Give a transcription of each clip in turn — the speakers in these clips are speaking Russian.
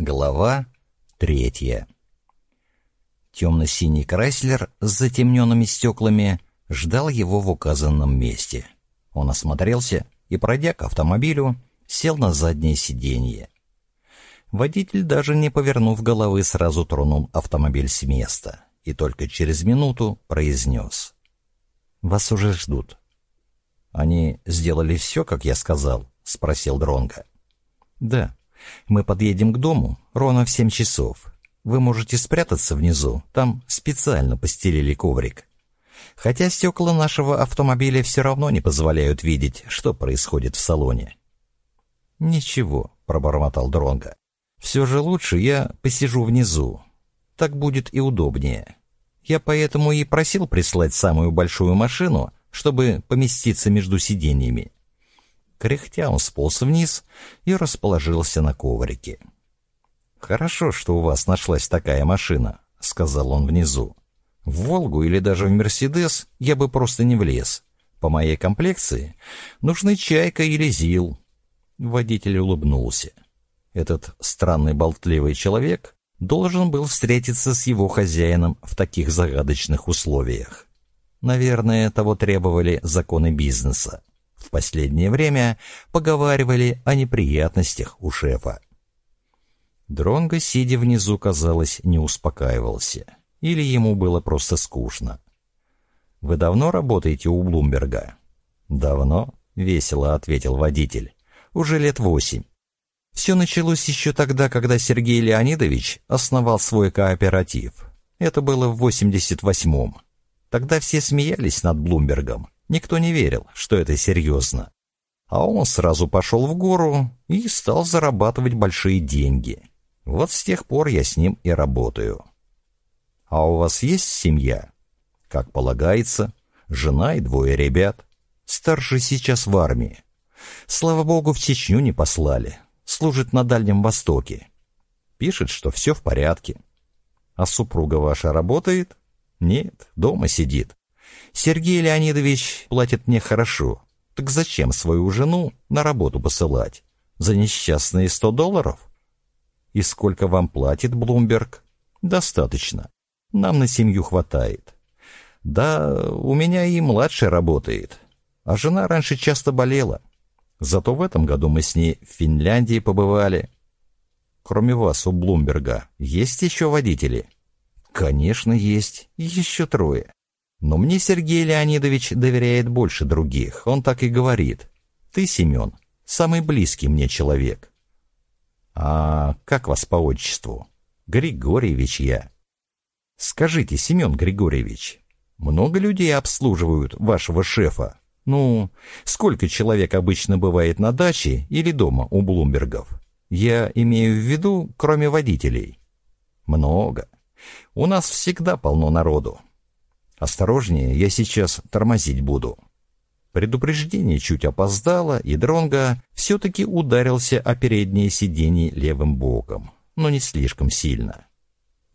Глава третья. Темно-синий Крайслер с затемненными стеклами ждал его в указанном месте. Он осмотрелся и, пройдя к автомобилю, сел на заднее сиденье. Водитель, даже не повернув головы, сразу тронул автомобиль с места и только через минуту произнес. «Вас уже ждут». «Они сделали все, как я сказал?» — спросил Дронга. «Да», мы подъедем к дому ровно в семь часов. Вы можете спрятаться внизу, там специально постелили коврик. Хотя стекла нашего автомобиля все равно не позволяют видеть, что происходит в салоне. «Ничего», — пробормотал Дронга. «Все же лучше я посижу внизу. Так будет и удобнее. Я поэтому и просил прислать самую большую машину, чтобы поместиться между сиденьями. Кряхтя он сполз вниз и расположился на коврике. «Хорошо, что у вас нашлась такая машина», — сказал он внизу. «В «Волгу» или даже в «Мерседес» я бы просто не влез. По моей комплекции нужны «Чайка» или «Зил». Водитель улыбнулся. Этот странный болтливый человек должен был встретиться с его хозяином в таких загадочных условиях. Наверное, того требовали законы бизнеса. Последнее время поговаривали о неприятностях у шефа. Дронго, сидя внизу, казалось, не успокаивался. Или ему было просто скучно. «Вы давно работаете у Блумберга?» «Давно», — весело ответил водитель. «Уже лет восемь. Все началось еще тогда, когда Сергей Леонидович основал свой кооператив. Это было в 88-м. Тогда все смеялись над Блумбергом. Никто не верил, что это серьезно. А он сразу пошел в гору и стал зарабатывать большие деньги. Вот с тех пор я с ним и работаю. А у вас есть семья? Как полагается, жена и двое ребят. Старший сейчас в армии. Слава богу, в Чечню не послали. Служит на Дальнем Востоке. Пишет, что все в порядке. А супруга ваша работает? Нет, дома сидит. Сергей Леонидович платит мне хорошо. Так зачем свою жену на работу посылать? За несчастные сто долларов? И сколько вам платит Блумберг? Достаточно. Нам на семью хватает. Да, у меня и младший работает. А жена раньше часто болела. Зато в этом году мы с ней в Финляндии побывали. Кроме вас, у Блумберга, есть еще водители? Конечно, есть. Еще трое. Но мне Сергей Леонидович доверяет больше других. Он так и говорит. Ты, Семен, самый близкий мне человек. А как вас по отчеству? Григорьевич я. Скажите, Семен Григорьевич, много людей обслуживают вашего шефа? Ну, сколько человек обычно бывает на даче или дома у Блумбергов? Я имею в виду, кроме водителей. Много. У нас всегда полно народу. Осторожнее, я сейчас тормозить буду. Предупреждение чуть опоздало, и Дронга все-таки ударился о переднее сиденье левым боком, но не слишком сильно.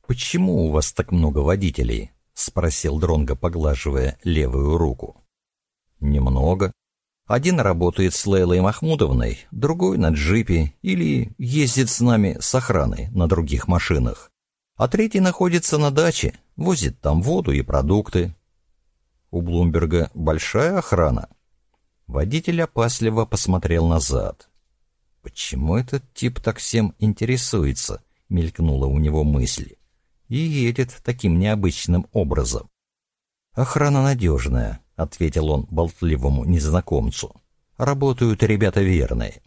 «Почему у вас так много водителей?» — спросил Дронга, поглаживая левую руку. «Немного. Один работает с Лейлой Махмудовной, другой на джипе или ездит с нами с охраной на других машинах а третий находится на даче, возит там воду и продукты. У Блумберга большая охрана. Водитель опасливо посмотрел назад. «Почему этот тип так всем интересуется?» — мелькнула у него мысль. «И едет таким необычным образом». «Охрана надежная», — ответил он болтливому незнакомцу. «Работают ребята верные.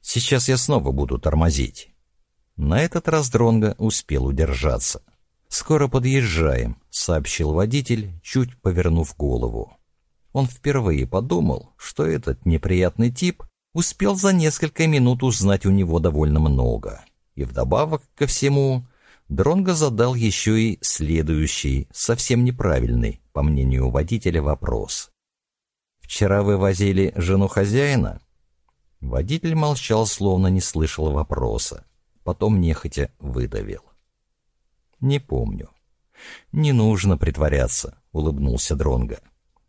Сейчас я снова буду тормозить. На этот раз Дронго успел удержаться. «Скоро подъезжаем», — сообщил водитель, чуть повернув голову. Он впервые подумал, что этот неприятный тип успел за несколько минут узнать у него довольно много. И вдобавок ко всему, Дронго задал еще и следующий, совсем неправильный, по мнению водителя, вопрос. «Вчера вы возили жену хозяина?» Водитель молчал, словно не слышал вопроса потом нехотя выдавил. «Не помню». «Не нужно притворяться», — улыбнулся Дронга.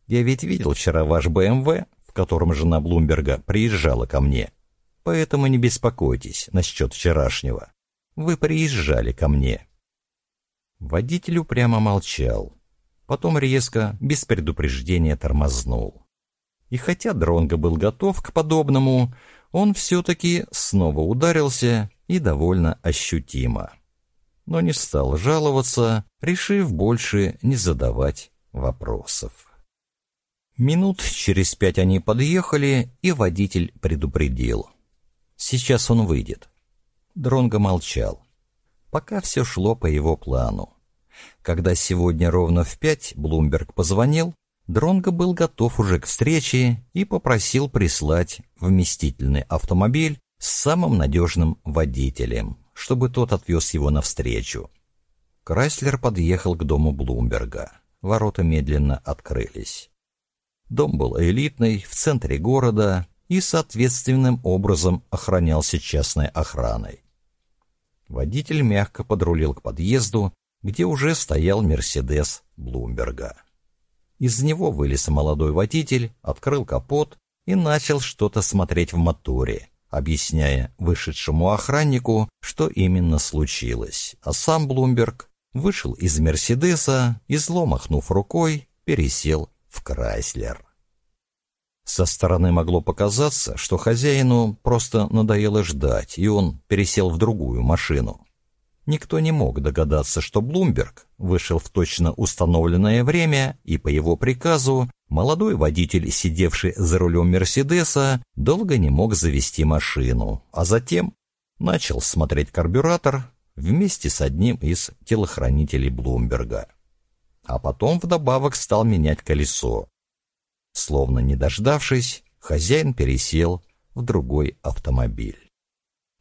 «Я ведь видел вчера ваш БМВ, в котором жена Блумберга приезжала ко мне. Поэтому не беспокойтесь насчет вчерашнего. вы приезжали ко мне». Водитель упрямо молчал. Потом резко, без предупреждения, тормознул. И хотя Дронго был готов к подобному, он все-таки снова ударился и довольно ощутимо. Но не стал жаловаться, решив больше не задавать вопросов. Минут через пять они подъехали, и водитель предупредил. Сейчас он выйдет. Дронго молчал. Пока все шло по его плану. Когда сегодня ровно в пять Блумберг позвонил, Дронго был готов уже к встрече и попросил прислать вместительный автомобиль с самым надежным водителем, чтобы тот отвез его навстречу. Крайслер подъехал к дому Блумберга. Ворота медленно открылись. Дом был элитный, в центре города и соответственным образом охранялся частной охраной. Водитель мягко подрулил к подъезду, где уже стоял «Мерседес» Блумберга. Из него вылез молодой водитель, открыл капот и начал что-то смотреть в моторе, объясняя вышедшему охраннику, что именно случилось, а сам Блумберг вышел из «Мерседеса» и, зло рукой, пересел в Крайслер. Со стороны могло показаться, что хозяину просто надоело ждать, и он пересел в другую машину. Никто не мог догадаться, что Блумберг вышел в точно установленное время, и по его приказу молодой водитель, сидевший за рулем Мерседеса, долго не мог завести машину, а затем начал смотреть карбюратор вместе с одним из телохранителей Блумберга а потом вдобавок стал менять колесо. Словно не дождавшись, хозяин пересел в другой автомобиль.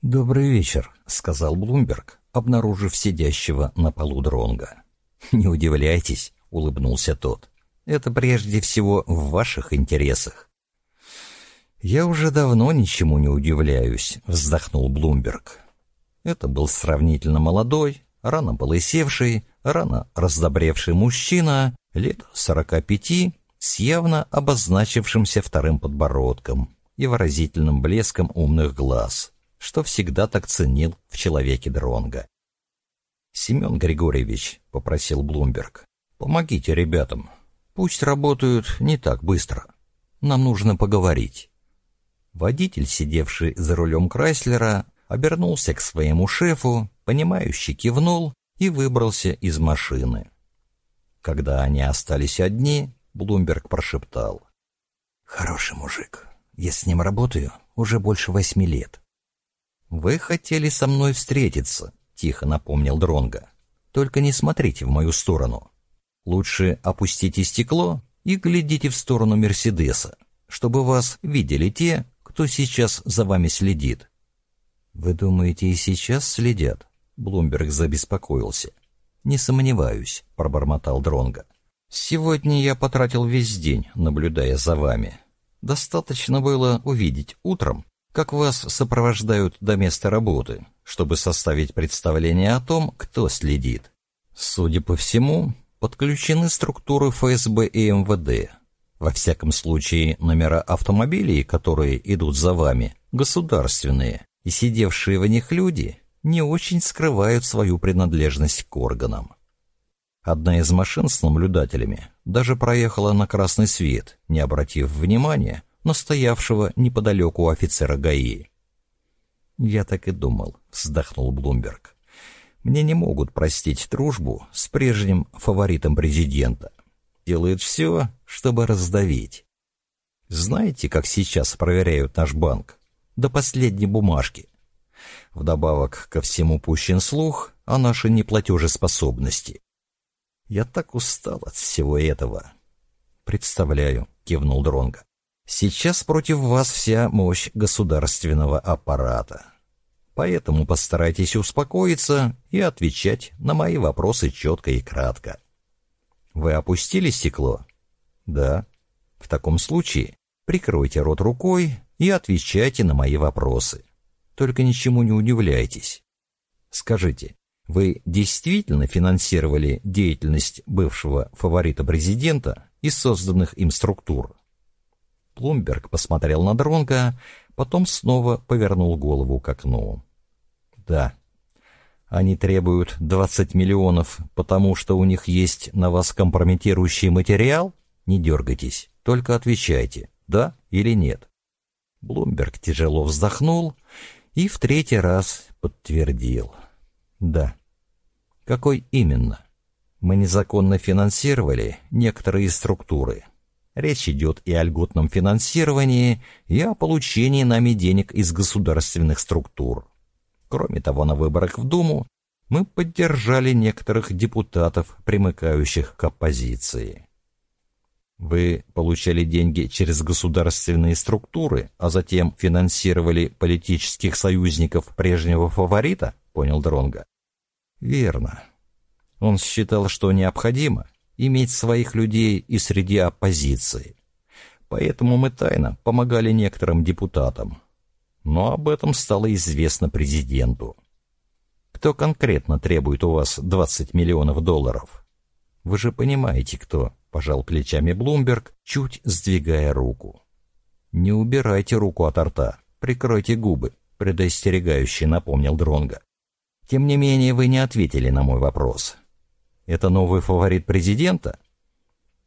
«Добрый вечер», — сказал Блумберг, обнаружив сидящего на полу дронга. «Не удивляйтесь», — улыбнулся тот. «Это прежде всего в ваших интересах». «Я уже давно ничему не удивляюсь», — вздохнул Блумберг. Это был сравнительно молодой, рано полысевший, рано раздобревший мужчина, лет сорока пяти, с явно обозначившимся вторым подбородком и выразительным блеском умных глаз, что всегда так ценил в человеке Дронга. «Семен Григорьевич», — попросил Блумберг, — «помогите ребятам. Пусть работают не так быстро. Нам нужно поговорить». Водитель, сидевший за рулем Крайслера, обернулся к своему шефу, понимающе кивнул и выбрался из машины. Когда они остались одни, Блумберг прошептал. «Хороший мужик. Я с ним работаю уже больше восьми лет». «Вы хотели со мной встретиться», — тихо напомнил Дронга. «Только не смотрите в мою сторону. Лучше опустите стекло и глядите в сторону Мерседеса, чтобы вас видели те, кто сейчас за вами следит. «Вы думаете, и сейчас следят?» Блумберг забеспокоился. «Не сомневаюсь», — пробормотал Дронга. «Сегодня я потратил весь день, наблюдая за вами. Достаточно было увидеть утром, как вас сопровождают до места работы, чтобы составить представление о том, кто следит. Судя по всему, подключены структуры ФСБ и МВД. Во всяком случае, номера автомобилей, которые идут за вами, государственные, и сидевшие в них люди не очень скрывают свою принадлежность к органам. Одна из машин с наблюдателями даже проехала на красный свет, не обратив внимания на стоявшего неподалеку офицера ГАИ. «Я так и думал», — вздохнул Блумберг. «Мне не могут простить дружбу с прежним фаворитом президента. Делают все, чтобы раздавить. Знаете, как сейчас проверяют наш банк? до последней бумажки. Вдобавок ко всему пущен слух о нашей неплатежеспособности. Я так устал от всего этого. Представляю, кивнул Дронга. Сейчас против вас вся мощь государственного аппарата. Поэтому постарайтесь успокоиться и отвечать на мои вопросы четко и кратко. Вы опустили стекло? Да. В таком случае прикройте рот рукой и отвечайте на мои вопросы. Только ничему не удивляйтесь. Скажите, вы действительно финансировали деятельность бывшего фаворита президента из созданных им структур? Плумберг посмотрел на Дронга, потом снова повернул голову к окну. Да, Они требуют 20 миллионов, потому что у них есть на вас компрометирующий материал? Не дергайтесь, только отвечайте, да или нет. Блумберг тяжело вздохнул и в третий раз подтвердил. Да. Какой именно? Мы незаконно финансировали некоторые структуры. Речь идет и о льготном финансировании, и о получении нами денег из государственных структур. Кроме того, на выборах в Думу мы поддержали некоторых депутатов, примыкающих к оппозиции. Вы получали деньги через государственные структуры, а затем финансировали политических союзников прежнего фаворита, понял Дронга. Верно. Он считал, что необходимо иметь своих людей и среди оппозиции. Поэтому мы тайно помогали некоторым депутатам, но об этом стало известно президенту. Кто конкретно требует у вас 20 миллионов долларов? Вы же понимаете, кто, пожал плечами Блумберг, чуть сдвигая руку. Не убирайте руку от рта, прикройте губы, предостерегающе напомнил Дронга. Тем не менее, вы не ответили на мой вопрос. Это новый фаворит президента?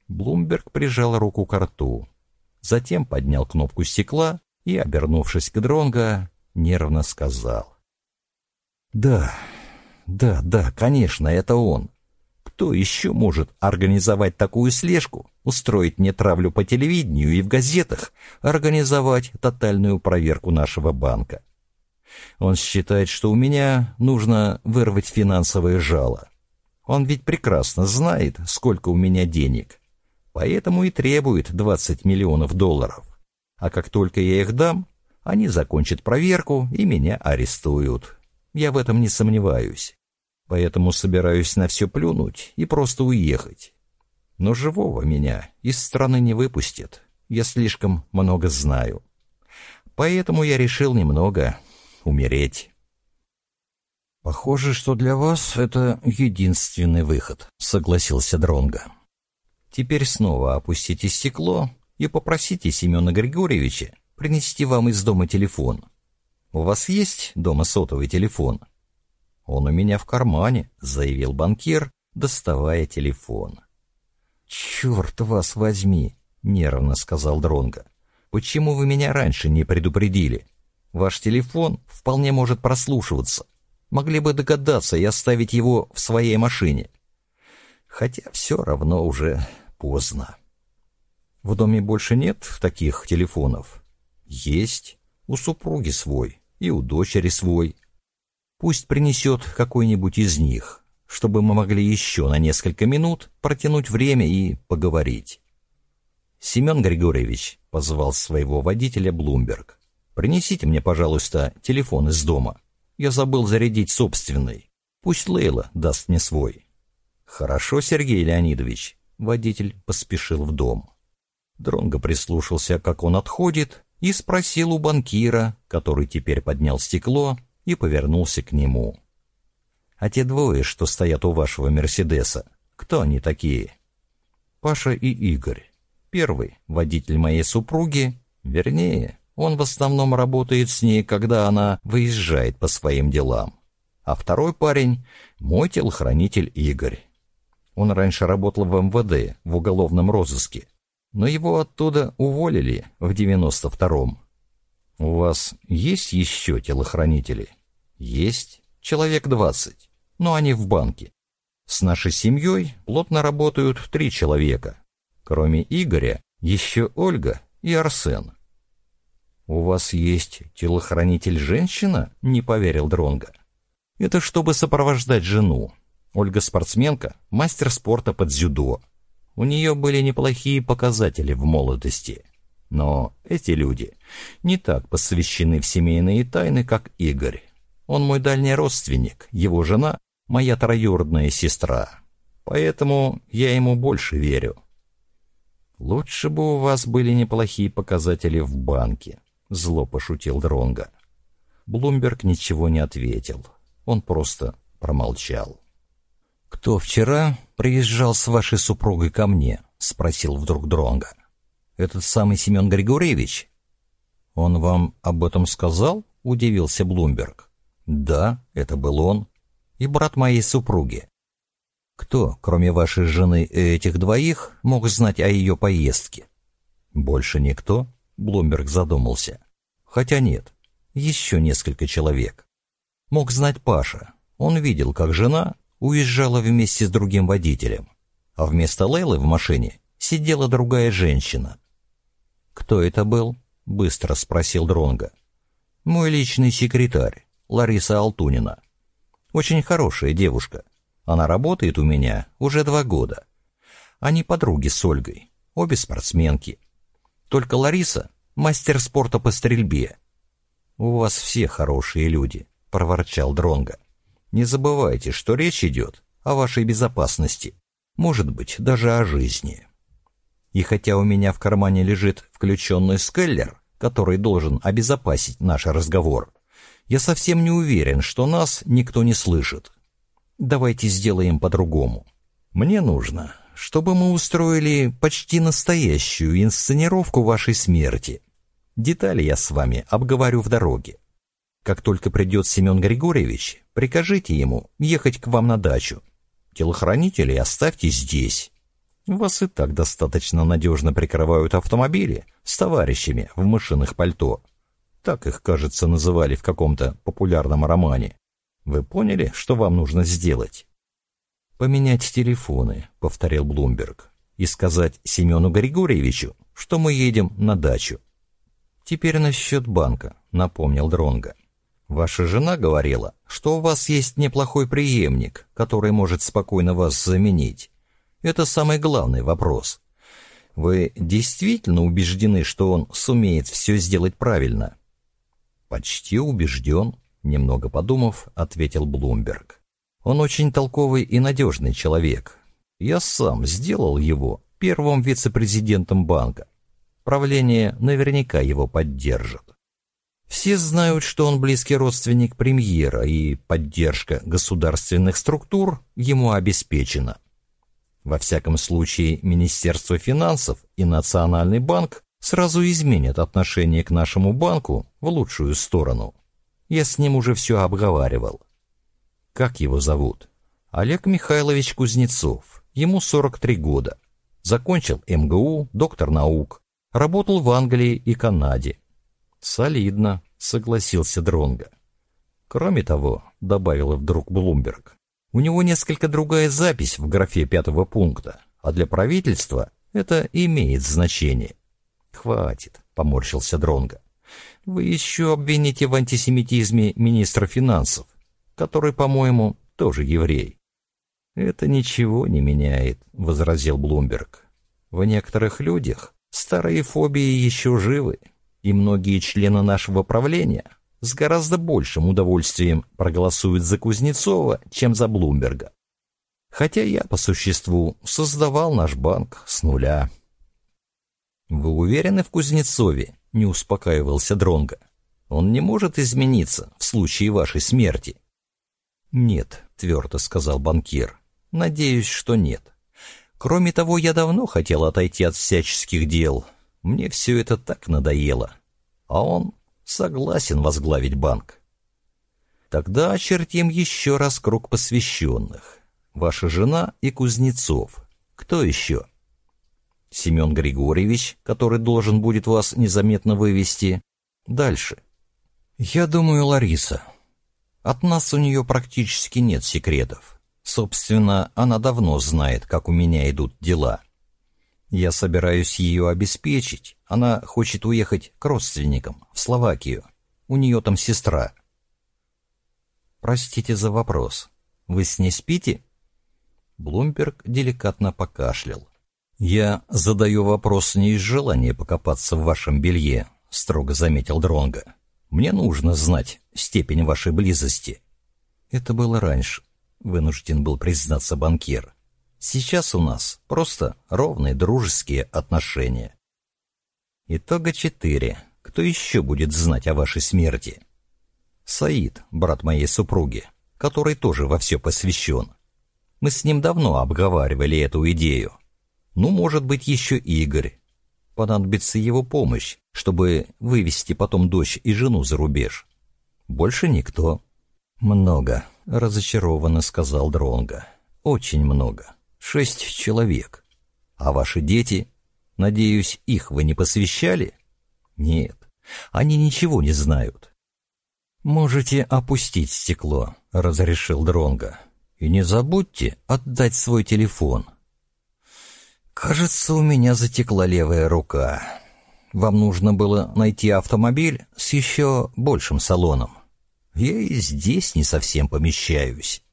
Блумберг прижал руку к рту, затем поднял кнопку стекла и, обернувшись к Дронго, нервно сказал. «Да, да, да, конечно, это он. Кто еще может организовать такую слежку, устроить мне травлю по телевидению и в газетах, организовать тотальную проверку нашего банка? Он считает, что у меня нужно вырвать финансовое жало. Он ведь прекрасно знает, сколько у меня денег, поэтому и требует 20 миллионов долларов. А как только я их дам, они закончат проверку и меня арестуют. Я в этом не сомневаюсь. Поэтому собираюсь на все плюнуть и просто уехать. Но живого меня из страны не выпустят. Я слишком много знаю. Поэтому я решил немного умереть. Похоже, что для вас это единственный выход, согласился Дронга. Теперь снова опустите стекло и попросите Семена Григорьевича принести вам из дома телефон. У вас есть дома сотовый телефон? Он у меня в кармане, заявил банкир, доставая телефон. Черт вас возьми, нервно сказал Дронга. Почему вы меня раньше не предупредили? Ваш телефон вполне может прослушиваться. Могли бы догадаться и оставить его в своей машине. Хотя все равно уже поздно. В доме больше нет таких телефонов? Есть. У супруги свой и у дочери свой. Пусть принесет какой-нибудь из них, чтобы мы могли еще на несколько минут протянуть время и поговорить. Семен Григорьевич позвал своего водителя Блумберг. «Принесите мне, пожалуйста, телефон из дома. Я забыл зарядить собственный. Пусть Лейла даст мне свой». «Хорошо, Сергей Леонидович». Водитель поспешил в дом. Дронго прислушался, как он отходит, и спросил у банкира, который теперь поднял стекло и повернулся к нему. «А те двое, что стоят у вашего Мерседеса, кто они такие?» «Паша и Игорь. Первый — водитель моей супруги, вернее, он в основном работает с ней, когда она выезжает по своим делам. А второй парень — мой телохранитель Игорь. Он раньше работал в МВД, в уголовном розыске, но его оттуда уволили в 92-м. У вас есть еще телохранители? Есть. Человек 20. Но они в банке. С нашей семьей плотно работают три человека. Кроме Игоря, еще Ольга и Арсен. «У вас есть телохранитель-женщина?» — не поверил Дронга. «Это чтобы сопровождать жену. Ольга спортсменка, мастер спорта под дзюдо. У нее были неплохие показатели в молодости. Но эти люди не так посвящены в семейные тайны, как Игорь. Он мой дальний родственник, его жена — моя троюродная сестра. Поэтому я ему больше верю. Лучше бы у вас были неплохие показатели в банке, зло пошутил Дронга. Блумберг ничего не ответил. Он просто промолчал. «Кто вчера приезжал с вашей супругой ко мне?» — спросил вдруг Дронга. «Этот самый Семен Григорьевич?» «Он вам об этом сказал?» — удивился Блумберг. «Да, это был он». и брат моей супруги. Кто, кроме вашей жены и этих двоих, мог знать о ее поездке? Больше никто? Блумберг задумался. Хотя нет, еще несколько человек. Мог знать Паша. Он видел, как жена уезжала вместе с другим водителем, а вместо Лейлы в машине сидела другая женщина. «Кто это был?» — быстро спросил Дронга. «Мой личный секретарь, Лариса Алтунина. Очень хорошая девушка. Она работает у меня уже два года. Они подруги с Ольгой, обе спортсменки. Только Лариса — мастер спорта по стрельбе. «У вас все хорошие люди», — проворчал Дронга. «Не забывайте, что речь идет о вашей безопасности, может быть, даже о жизни». И хотя у меня в кармане лежит включенный скеллер, который должен обезопасить наш разговор, я совсем не уверен, что нас никто не слышит. Давайте сделаем по-другому. Мне нужно, чтобы мы устроили почти настоящую инсценировку вашей смерти. Детали я с вами обговорю в дороге. Как только придет Семен Григорьевич, прикажите ему ехать к вам на дачу. Телохранителей оставьте здесь. Вас и так достаточно надежно прикрывают автомобили с товарищами в мышиных пальто. Так их, кажется, называли в каком-то популярном романе. Вы поняли, что вам нужно сделать? «Поменять телефоны», — повторил Блумберг, «и сказать Семену Григорьевичу, что мы едем на дачу». «Теперь насчет банка», — напомнил Дронга. «Ваша жена говорила, что у вас есть неплохой преемник, который может спокойно вас заменить. Это самый главный вопрос. Вы действительно убеждены, что он сумеет все сделать правильно? Почти убежден, немного подумав, ответил Блумберг. Он очень толковый и надежный человек. Я сам сделал его первым вице-президентом банка. Правление наверняка его поддержит. Все знают, что он близкий родственник премьера, и поддержка государственных структур ему обеспечена. Во всяком случае, Министерство финансов и Национальный банк сразу изменят отношение к нашему банку в лучшую сторону. Я с ним уже все обговаривал. Как его зовут? Олег Михайлович Кузнецов. Ему 43 года. Закончил МГУ, доктор наук. Работал в Англии и Канаде. Солидно, согласился Дронга. Кроме того, добавил вдруг Блумберг, у него несколько другая запись в графе пятого пункта, а для правительства это имеет значение. Хватит, поморщился Дронга. Вы еще обвините в антисемитизме министра финансов, который, по-моему, тоже еврей. Это ничего не меняет, возразил Блумберг. В некоторых людях старые фобии еще живы, и многие члены нашего правления с гораздо большим удовольствием проголосуют за Кузнецова, чем за Блумберга. Хотя я, по существу, создавал наш банк с нуля. «Вы уверены в Кузнецове?» — не успокаивался Дронга. «Он не может измениться в случае вашей смерти». «Нет», — твердо сказал банкир. «Надеюсь, что нет. Кроме того, я давно хотел отойти от всяческих дел. Мне все это так надоело. А он согласен возглавить банк. Тогда очертим еще раз круг посвященных. Ваша жена и Кузнецов. Кто еще? Семен Григорьевич, который должен будет вас незаметно вывести. Дальше. Я думаю, Лариса. От нас у нее практически нет секретов. Собственно, она давно знает, как у меня идут дела. Я собираюсь ее обеспечить. Она хочет уехать к родственникам, в Словакию. У нее там сестра. Простите за вопрос. Вы с ней спите? Блумберг деликатно покашлял. «Я задаю вопрос не из желания покопаться в вашем белье», — строго заметил Дронга. «Мне нужно знать степень вашей близости». «Это было раньше», — вынужден был признаться банкир. Сейчас у нас просто ровные дружеские отношения. Итога четыре. Кто еще будет знать о вашей смерти? Саид, брат моей супруги, который тоже во все посвящен. Мы с ним давно обговаривали эту идею. Ну, может быть, еще Игорь. Понадобится его помощь, чтобы вывести потом дочь и жену за рубеж. Больше никто. Много, разочарованно сказал Дронга. Очень много. Шесть человек. А ваши дети? Надеюсь, их вы не посвящали? Нет, они ничего не знают. Можете опустить стекло, разрешил Дронга. И не забудьте отдать свой телефон. Кажется, у меня затекла левая рука. Вам нужно было найти автомобиль с еще большим салоном. Я и здесь не совсем помещаюсь.